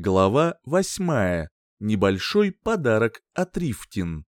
Глава восьмая. Небольшой подарок от Рифтин.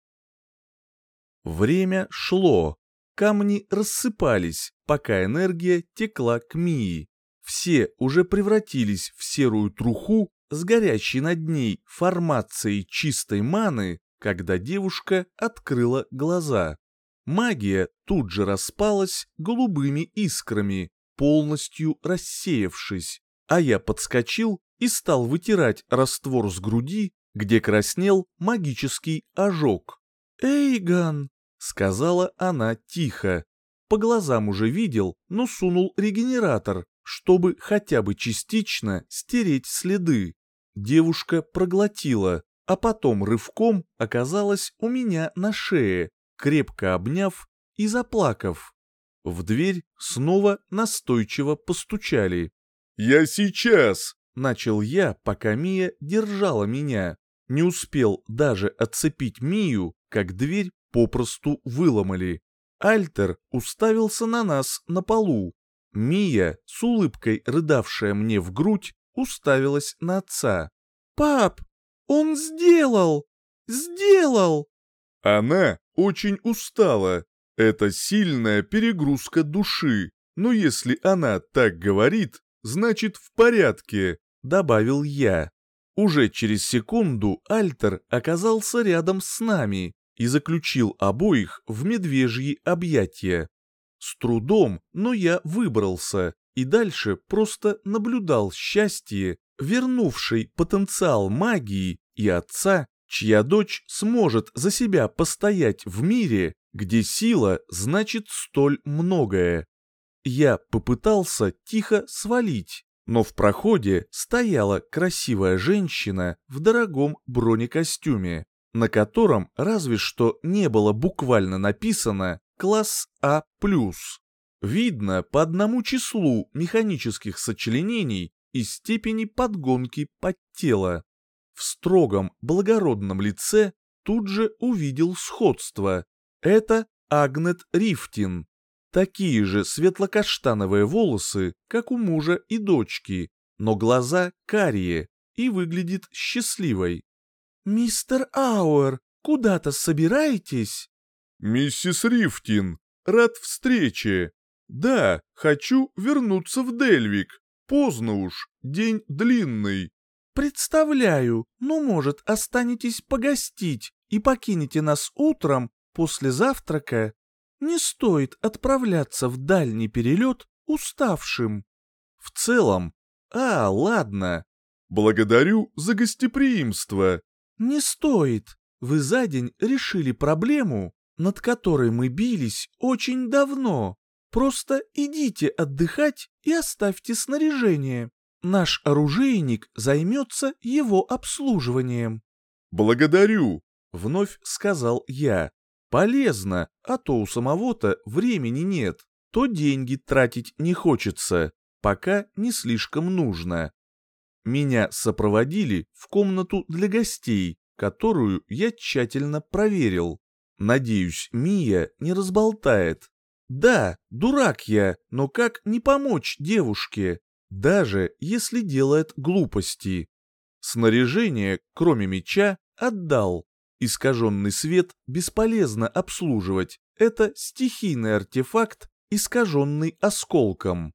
Время шло. Камни рассыпались, пока энергия текла к Мии. Все уже превратились в серую труху с горящей над ней формацией чистой маны, когда девушка открыла глаза. Магия тут же распалась голубыми искрами, полностью рассеявшись, а я подскочил и стал вытирать раствор с груди, где краснел магический ожог. «Эйгон!» — сказала она тихо. По глазам уже видел, но сунул регенератор, чтобы хотя бы частично стереть следы. Девушка проглотила, а потом рывком оказалась у меня на шее, крепко обняв и заплакав. В дверь снова настойчиво постучали. «Я сейчас!» — начал я, пока Мия держала меня. Не успел даже отцепить Мию, как дверь попросту выломали. Альтер уставился на нас на полу. Мия, с улыбкой рыдавшая мне в грудь, уставилась на отца. «Пап, он сделал! Сделал!» Она очень устала. Это сильная перегрузка души. Но если она так говорит, значит в порядке, добавил я. Уже через секунду Альтер оказался рядом с нами и заключил обоих в медвежьи объятия. С трудом, но я выбрался и дальше просто наблюдал счастье, вернувший потенциал магии и отца, чья дочь сможет за себя постоять в мире, где сила значит столь многое. Я попытался тихо свалить, но в проходе стояла красивая женщина в дорогом бронекостюме, на котором разве что не было буквально написано «класс А+». Видно по одному числу механических сочленений и степени подгонки под тело. В строгом благородном лице тут же увидел сходство. Это Агнет Рифтин, Такие же светло-каштановые волосы, как у мужа и дочки, но глаза карие и выглядит счастливой. «Мистер Ауэр, куда-то собираетесь?» «Миссис Рифтин, рад встрече. Да, хочу вернуться в Дельвик. Поздно уж, день длинный». «Представляю, но, может, останетесь погостить и покинете нас утром после завтрака?» Не стоит отправляться в дальний перелет уставшим. В целом, а, ладно. Благодарю за гостеприимство. Не стоит. Вы за день решили проблему, над которой мы бились очень давно. Просто идите отдыхать и оставьте снаряжение. Наш оружейник займется его обслуживанием. Благодарю, вновь сказал я. Полезно, а то у самого-то времени нет, то деньги тратить не хочется, пока не слишком нужно. Меня сопроводили в комнату для гостей, которую я тщательно проверил. Надеюсь, Мия не разболтает. Да, дурак я, но как не помочь девушке, даже если делает глупости? Снаряжение, кроме меча, отдал. Искаженный свет бесполезно обслуживать, это стихийный артефакт, искаженный осколком.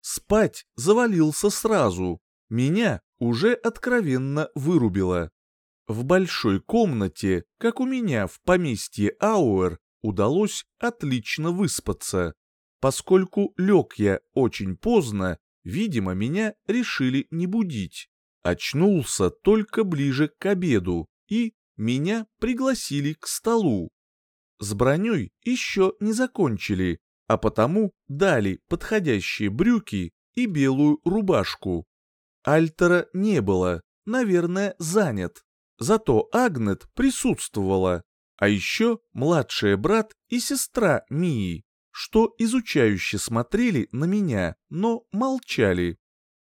Спать завалился сразу, меня уже откровенно вырубило. В большой комнате, как у меня в поместье Ауэр, удалось отлично выспаться. Поскольку лег я очень поздно, видимо, меня решили не будить. Очнулся только ближе к обеду и меня пригласили к столу. С броней еще не закончили, а потому дали подходящие брюки и белую рубашку. Альтера не было, наверное, занят. Зато Агнет присутствовала, а еще младший брат и сестра Мии, что изучающе смотрели на меня, но молчали.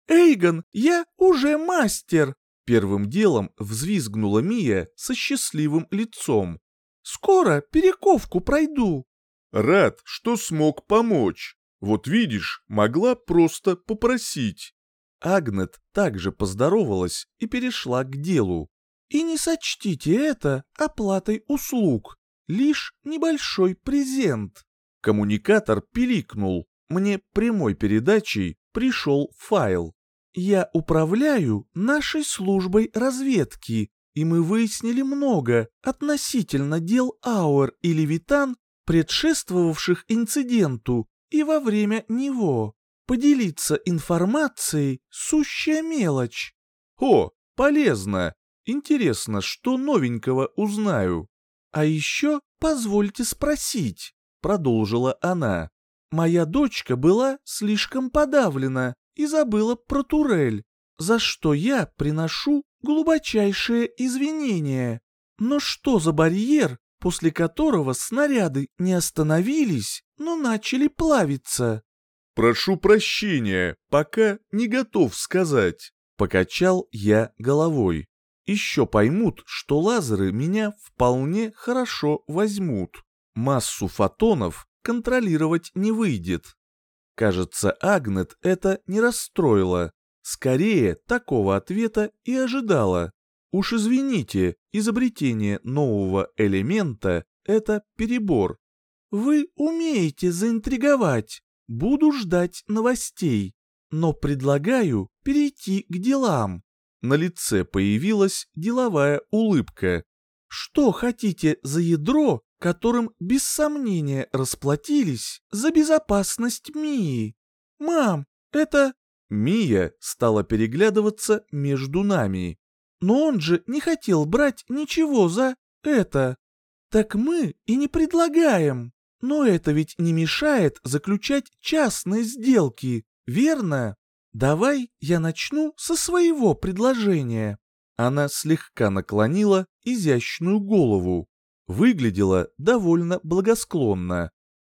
«Эйгон, я уже мастер!» Первым делом взвизгнула Мия со счастливым лицом. «Скоро перековку пройду». «Рад, что смог помочь. Вот видишь, могла просто попросить». Агнет также поздоровалась и перешла к делу. «И не сочтите это оплатой услуг, лишь небольшой презент». Коммуникатор пиликнул. Мне прямой передачей пришел файл. «Я управляю нашей службой разведки, и мы выяснили много относительно дел Ауэр и Левитан, предшествовавших инциденту и во время него. Поделиться информацией — сущая мелочь. О, полезно. Интересно, что новенького узнаю. А еще позвольте спросить, продолжила она. Моя дочка была слишком подавлена и забыла про турель, за что я приношу глубочайшие извинения. Но что за барьер, после которого снаряды не остановились, но начали плавиться? «Прошу прощения, пока не готов сказать», — покачал я головой. «Еще поймут, что лазеры меня вполне хорошо возьмут. Массу фотонов контролировать не выйдет». Кажется, Агнет это не расстроило. Скорее, такого ответа и ожидала. Уж извините, изобретение нового элемента — это перебор. Вы умеете заинтриговать. Буду ждать новостей, но предлагаю перейти к делам. На лице появилась деловая улыбка. Что хотите за ядро, которым без сомнения расплатились за безопасность Мии? Мам, это... Мия стала переглядываться между нами. Но он же не хотел брать ничего за это. Так мы и не предлагаем. Но это ведь не мешает заключать частные сделки, верно? Давай я начну со своего предложения. Она слегка наклонила изящную голову. Выглядела довольно благосклонно.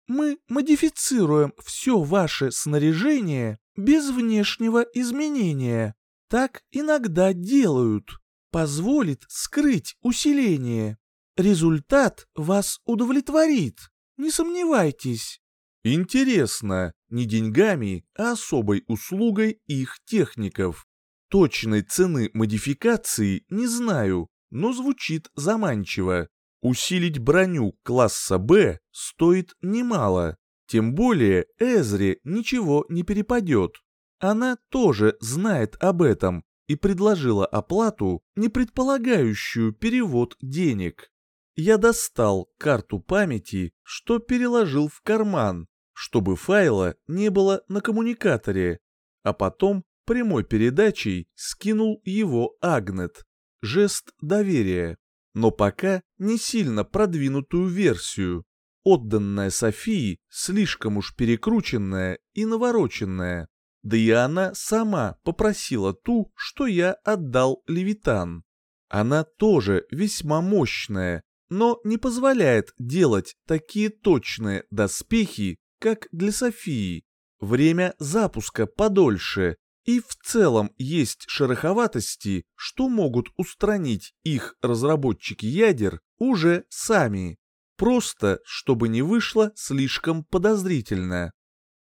Мы модифицируем все ваше снаряжение без внешнего изменения. Так иногда делают. Позволит скрыть усиление. Результат вас удовлетворит. Не сомневайтесь. Интересно, не деньгами, а особой услугой их техников. Точной цены модификации не знаю, но звучит заманчиво. Усилить броню класса «Б» стоит немало. Тем более Эзре ничего не перепадет. Она тоже знает об этом и предложила оплату, не предполагающую перевод денег. Я достал карту памяти, что переложил в карман, чтобы файла не было на коммуникаторе, а потом прямой передачей скинул его Агнет. Жест доверия, но пока не сильно продвинутую версию, отданная Софии слишком уж перекрученная и навороченная. Да и она сама попросила ту, что я отдал Левитан. Она тоже весьма мощная, но не позволяет делать такие точные доспехи, как для Софии. Время запуска подольше, и в целом есть шероховатости, что могут устранить их разработчики ядер уже сами. Просто, чтобы не вышло слишком подозрительно.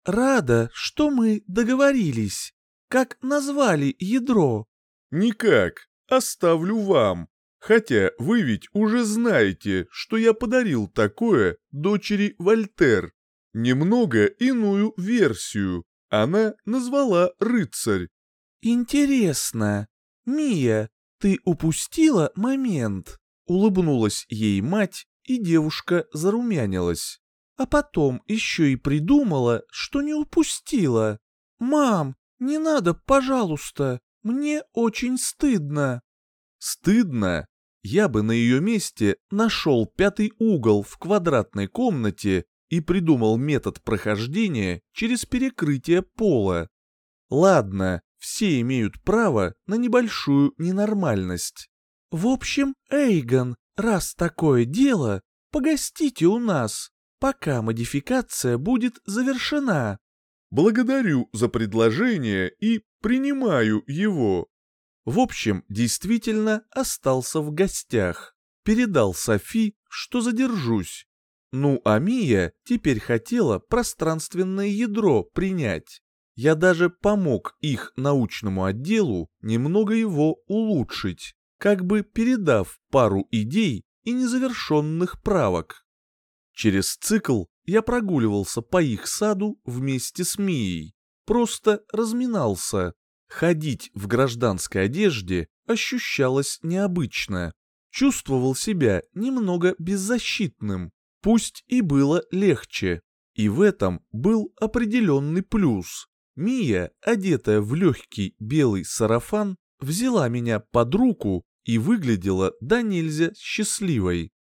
«Рада, что мы договорились. Как назвали ядро?» «Никак. Оставлю вам. Хотя вы ведь уже знаете, что я подарил такое дочери Вольтер. Немного иную версию. Она назвала рыцарь. Интересно. Мия, ты упустила момент? Улыбнулась ей мать, и девушка зарумянилась. А потом еще и придумала, что не упустила. «Мам, не надо, пожалуйста, мне очень стыдно». Стыдно? Я бы на ее месте нашел пятый угол в квадратной комнате и придумал метод прохождения через перекрытие пола. Ладно, все имеют право на небольшую ненормальность. В общем, Эйгон, раз такое дело, погостите у нас, пока модификация будет завершена. Благодарю за предложение и принимаю его. В общем, действительно остался в гостях. Передал Софи, что задержусь. Ну а Мия теперь хотела пространственное ядро принять. Я даже помог их научному отделу немного его улучшить, как бы передав пару идей и незавершенных правок. Через цикл я прогуливался по их саду вместе с Мией, просто разминался. Ходить в гражданской одежде ощущалось необычно. Чувствовал себя немного беззащитным, пусть и было легче. И в этом был определенный плюс. Мия, одетая в легкий белый сарафан, взяла меня под руку и выглядела до нельзя счастливой.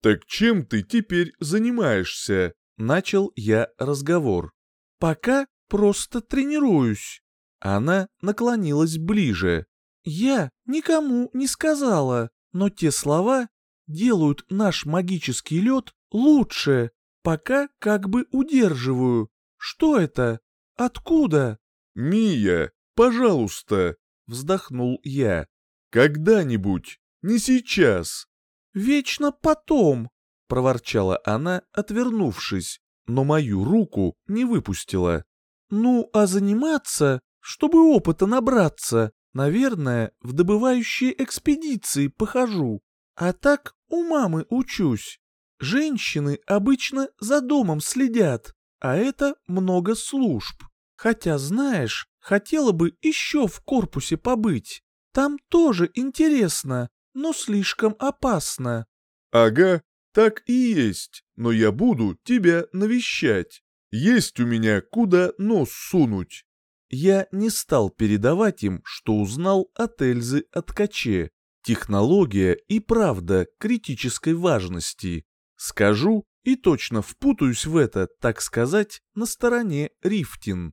«Так чем ты теперь занимаешься?» Начал я разговор. «Пока просто тренируюсь». Она наклонилась ближе. «Я никому не сказала, но те слова делают наш магический лед лучше. Пока как бы удерживаю. Что это? Откуда?» «Мия, пожалуйста!» — вздохнул я. «Когда-нибудь, не сейчас!» «Вечно потом!» — проворчала она, отвернувшись, но мою руку не выпустила. «Ну, а заниматься, чтобы опыта набраться, наверное, в добывающие экспедиции похожу. А так у мамы учусь. Женщины обычно за домом следят, а это много служб. Хотя, знаешь, хотела бы еще в корпусе побыть. Там тоже интересно, но слишком опасно. Ага, так и есть, но я буду тебя навещать. Есть у меня куда нос сунуть. Я не стал передавать им, что узнал от Эльзы о ткаче. Технология и правда критической важности. Скажу и точно впутаюсь в это, так сказать, на стороне Рифтин.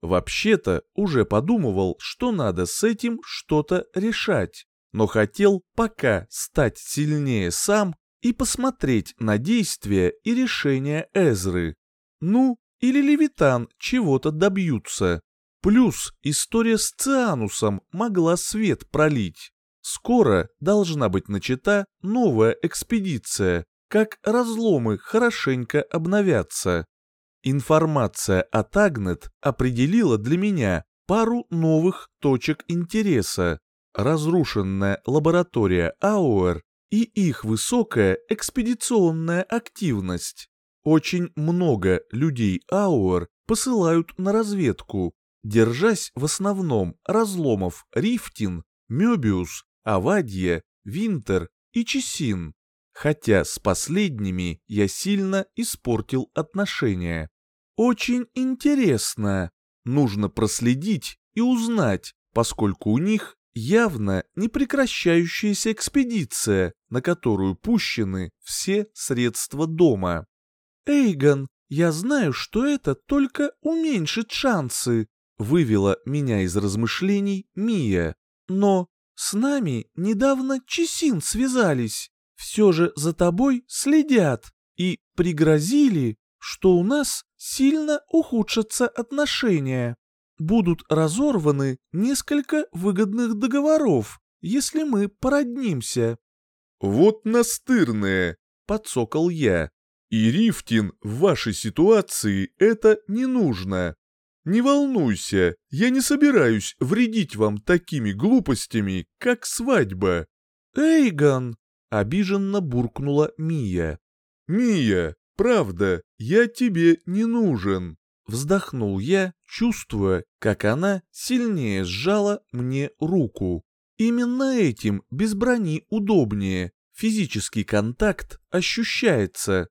Вообще-то уже подумывал, что надо с этим что-то решать но хотел пока стать сильнее сам и посмотреть на действия и решения Эзры. Ну, или Левитан чего-то добьются. Плюс история с Цианусом могла свет пролить. Скоро должна быть начата новая экспедиция, как разломы хорошенько обновятся. Информация от Агнет определила для меня пару новых точек интереса разрушенная лаборатория Ауэр и их высокая экспедиционная активность. Очень много людей Ауэр посылают на разведку, держась в основном разломов Рифтин, Мёбиус, Авадья, Винтер и Чесин. Хотя с последними я сильно испортил отношения. Очень интересно. Нужно проследить и узнать, поскольку у них явно непрекращающаяся экспедиция, на которую пущены все средства дома. «Эйгон, я знаю, что это только уменьшит шансы», вывела меня из размышлений Мия. «Но с нами недавно Чесин связались, все же за тобой следят и пригрозили, что у нас сильно ухудшатся отношения» будут разорваны несколько выгодных договоров, если мы породнимся». «Вот настырные!» — подсокал я. «И Рифтин в вашей ситуации это не нужно. Не волнуйся, я не собираюсь вредить вам такими глупостями, как свадьба». «Эйгон!» — обиженно буркнула Мия. «Мия, правда, я тебе не нужен». Вздохнул я, чувствуя, как она сильнее сжала мне руку. Именно этим без брони удобнее, физический контакт ощущается.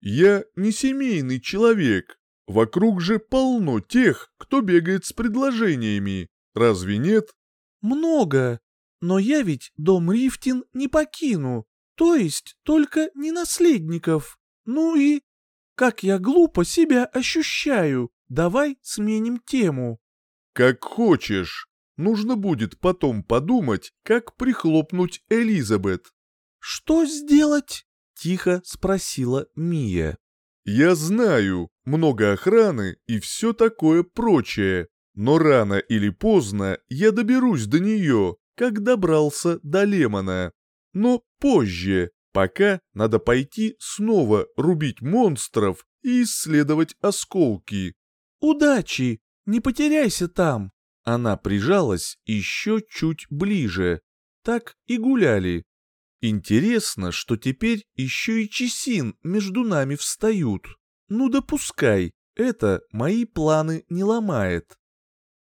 «Я не семейный человек. Вокруг же полно тех, кто бегает с предложениями. Разве нет?» «Много. Но я ведь дом Рифтин не покину. То есть только не наследников. Ну и как я глупо себя ощущаю. Давай сменим тему. Как хочешь. Нужно будет потом подумать, как прихлопнуть Элизабет. Что сделать? Тихо спросила Мия. Я знаю, много охраны и все такое прочее. Но рано или поздно я доберусь до нее, как добрался до Лемона. Но позже, Пока надо пойти снова рубить монстров и исследовать осколки. «Удачи! не потеряйся там!» Она прижалась еще чуть ближе. Так и гуляли. Интересно, что теперь еще и Чесин между нами встают. Ну допускай, это мои планы не ломает.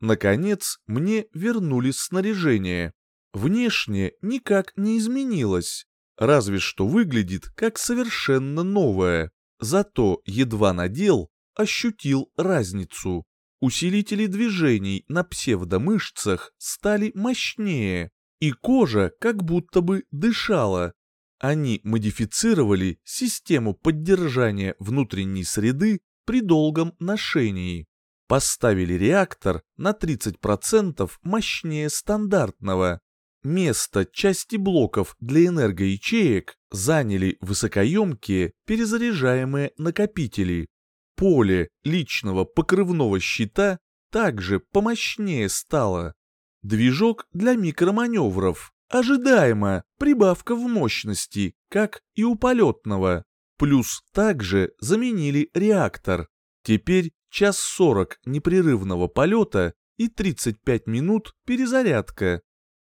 Наконец, мне вернули снаряжение. Внешне никак не изменилось, разве что выглядит как совершенно новое. Зато едва надел, ощутил разницу. Усилители движений на псевдомышцах стали мощнее, и кожа как будто бы дышала. Они модифицировали систему поддержания внутренней среды при долгом ношении. Поставили реактор на 30% мощнее стандартного. Место части блоков для энергоячеек заняли высокоемкие перезаряжаемые накопители. Поле личного покрывного щита также помощнее стало. Движок для микроманевров. Ожидаемо прибавка в мощности, как и у полетного. Плюс также заменили реактор. Теперь час сорок непрерывного полета и 35 минут перезарядка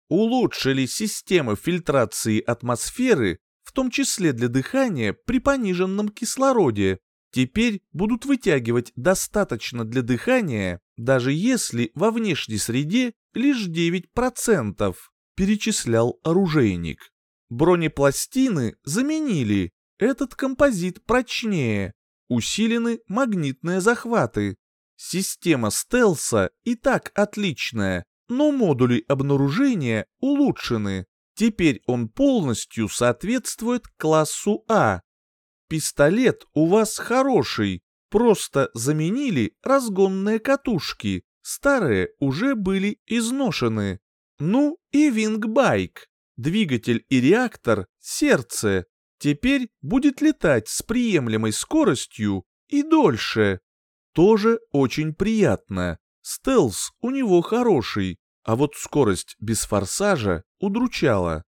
улучшили системы фильтрации атмосферы, в том числе для дыхания при пониженном кислороде. Теперь будут вытягивать достаточно для дыхания, даже если во внешней среде лишь 9%, перечислял оружейник. Бронепластины заменили, этот композит прочнее, усилены магнитные захваты. Система стелса и так отличная, но модули обнаружения улучшены. Теперь он полностью соответствует классу А. Пистолет у вас хороший, просто заменили разгонные катушки, старые уже были изношены. Ну и вингбайк, двигатель и реактор, сердце. Теперь будет летать с приемлемой скоростью и дольше. Тоже очень приятно. Стелс у него хороший, а вот скорость без форсажа удручала.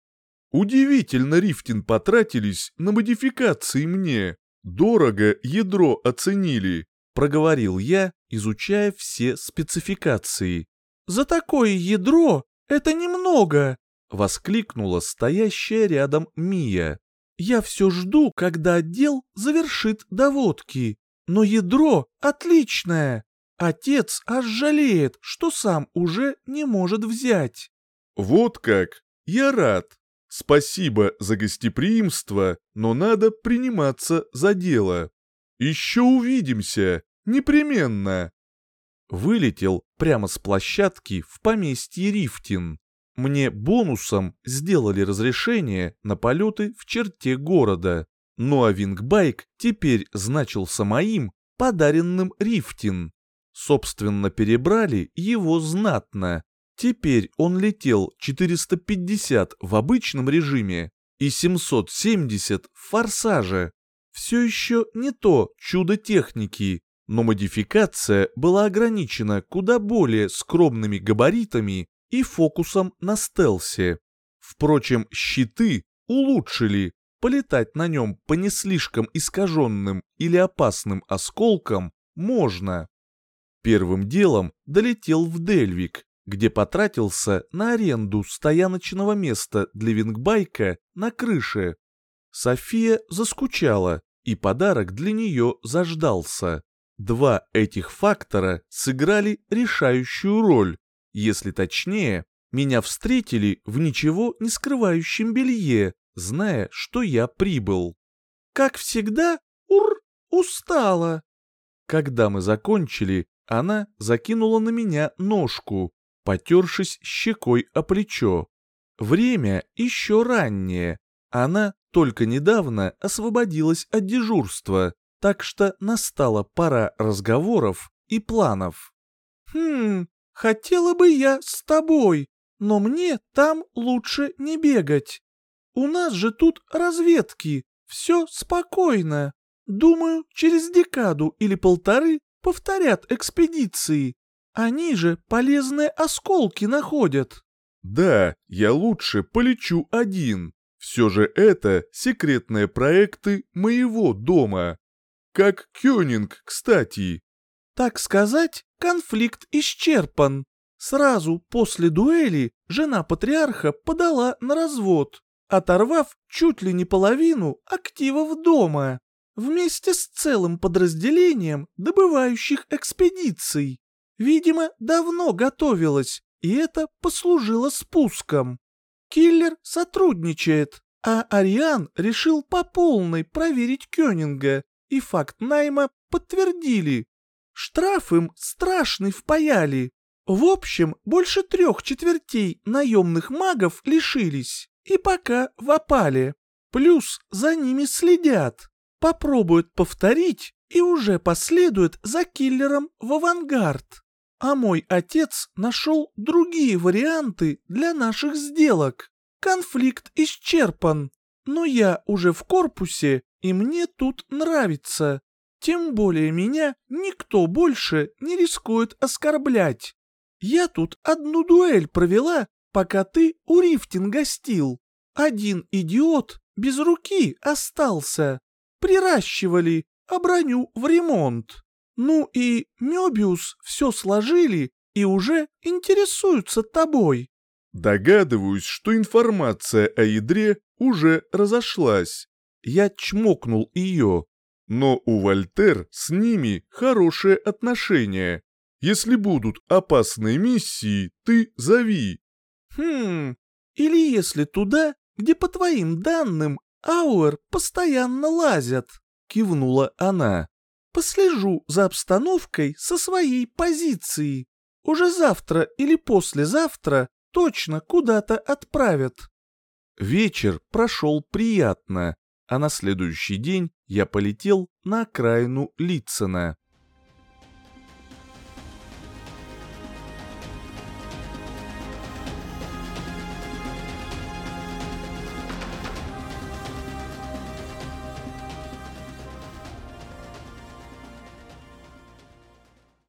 Удивительно Рифтин потратились на модификации мне. Дорого ядро оценили, проговорил я, изучая все спецификации. За такое ядро это немного, воскликнула стоящая рядом Мия. Я все жду, когда отдел завершит доводки. Но ядро отличное. Отец аж жалеет, что сам уже не может взять. Вот как, я рад. Спасибо за гостеприимство, но надо приниматься за дело. Еще увидимся, непременно. Вылетел прямо с площадки в поместье Рифтин. Мне бонусом сделали разрешение на полеты в черте города. Ну а вингбайк теперь значился моим, подаренным Рифтин. Собственно, перебрали его знатно. Теперь он летел 450 в обычном режиме и 770 в форсаже. Все еще не то чудо техники, но модификация была ограничена куда более скромными габаритами и фокусом на стелсе. Впрочем, щиты улучшили, полетать на нем по не слишком искаженным или опасным осколкам можно. Первым делом долетел в Дельвик, где потратился на аренду стояночного места для вингбайка на крыше. София заскучала, и подарок для нее заждался. Два этих фактора сыграли решающую роль. Если точнее, меня встретили в ничего не скрывающем белье, зная, что я прибыл. Как всегда, ур, устала. Когда мы закончили, она закинула на меня ножку, потершись щекой о плечо. Время еще раннее. Она только недавно освободилась от дежурства, так что настала пора разговоров и планов. «Хм, хотела бы я с тобой, но мне там лучше не бегать. У нас же тут разведки, все спокойно. Думаю, через декаду или полторы повторят экспедиции. Они же полезные осколки находят. Да, я лучше полечу один. Все же это секретные проекты моего дома. Как Кёнинг, кстати. Так сказать, конфликт исчерпан. Сразу после дуэли жена патриарха подала на развод, оторвав чуть ли не половину активов дома, вместе с целым подразделением добывающих экспедиций. Видимо, давно готовилась, и это послужило спуском. Киллер сотрудничает, а Ариан решил по полной проверить Кёнинга, и факт найма подтвердили. Штраф им страшный впаяли. В общем, больше трех четвертей наемных магов лишились, и пока в опале. Плюс за ними следят. Попробуют повторить и уже последуют за киллером в авангард. А мой отец нашел другие варианты для наших сделок. Конфликт исчерпан, но я уже в корпусе, и мне тут нравится. Тем более меня никто больше не рискует оскорблять. Я тут одну дуэль провела, пока ты у Рифтин гостил. Один идиот без руки остался. Приращивали, а броню в ремонт. Ну и Мёбиус все сложили и уже интересуются тобой. Догадываюсь, что информация о ядре уже разошлась. Я чмокнул ее. Но у Вольтер с ними хорошие отношения. Если будут опасные миссии, ты зови. Хм, или если туда, где по твоим данным Ауэр постоянно лазят, кивнула она. Послежу за обстановкой со своей позиции. Уже завтра или послезавтра точно куда-то отправят. Вечер прошел приятно а на следующий день я полетел на окраину Литцена.